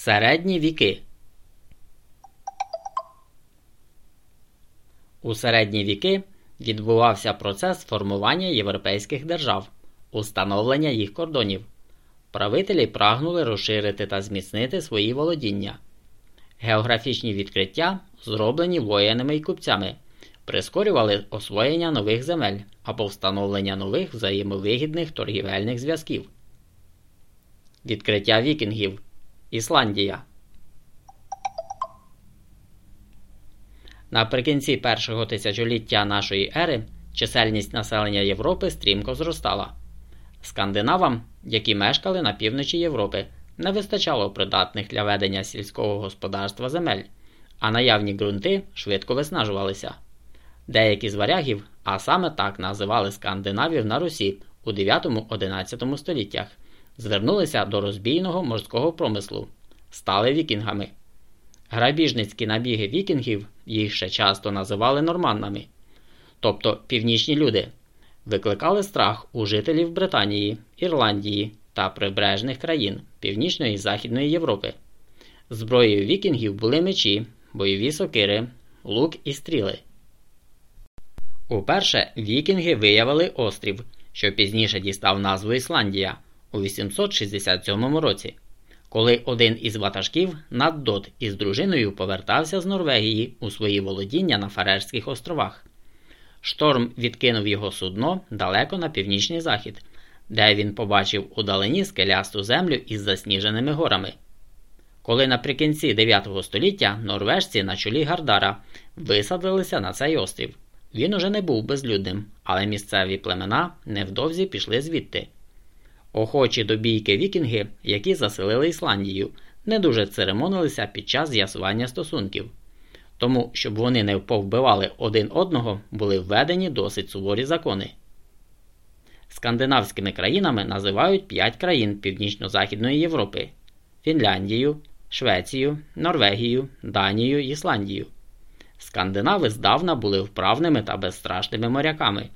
Середні віки У середні віки відбувався процес формування європейських держав, установлення їх кордонів. Правителі прагнули розширити та зміцнити свої володіння. Географічні відкриття, зроблені воїнами і купцями, прискорювали освоєння нових земель або встановлення нових взаємовигідних торгівельних зв'язків. Відкриття вікінгів Ісландія. Наприкінці першого тисячоліття нашої ери чисельність населення Європи стрімко зростала. Скандинавам, які мешкали на півночі Європи, не вистачало придатних для ведення сільського господарства земель, а наявні ґрунти швидко виснажувалися. Деякі з варягів, а саме так називали скандинавів на Русі у 9-11 століттях, звернулися до розбійного морського промислу, стали вікінгами. Грабіжницькі набіги вікінгів їх ще часто називали норманнами, тобто північні люди, викликали страх у жителів Британії, Ірландії та прибережних країн Північної і Західної Європи. Зброєю вікінгів були мечі, бойові сокири, лук і стріли. Уперше вікінги виявили острів, що пізніше дістав назву Ісландія у 867 році, коли один із ватажків Наддот із дружиною повертався з Норвегії у свої володіння на Фарерських островах. Шторм відкинув його судно далеко на північний захід, де він побачив удалині скелясту землю із засніженими горами. Коли наприкінці 9 століття норвежці на чолі Гардара висадилися на цей острів. Він уже не був безлюдним, але місцеві племена невдовзі пішли звідти. Охочі до бійки вікінги, які заселили Ісландію, не дуже церемонилися під час з'ясування стосунків. Тому, щоб вони не повбивали один одного, були введені досить суворі закони. Скандинавськими країнами називають п'ять країн Північно-Західної Європи: Фінляндію, Швецію, Норвегію, Данію Ісландію. Скандинави здавна були вправними та безстрашними моряками.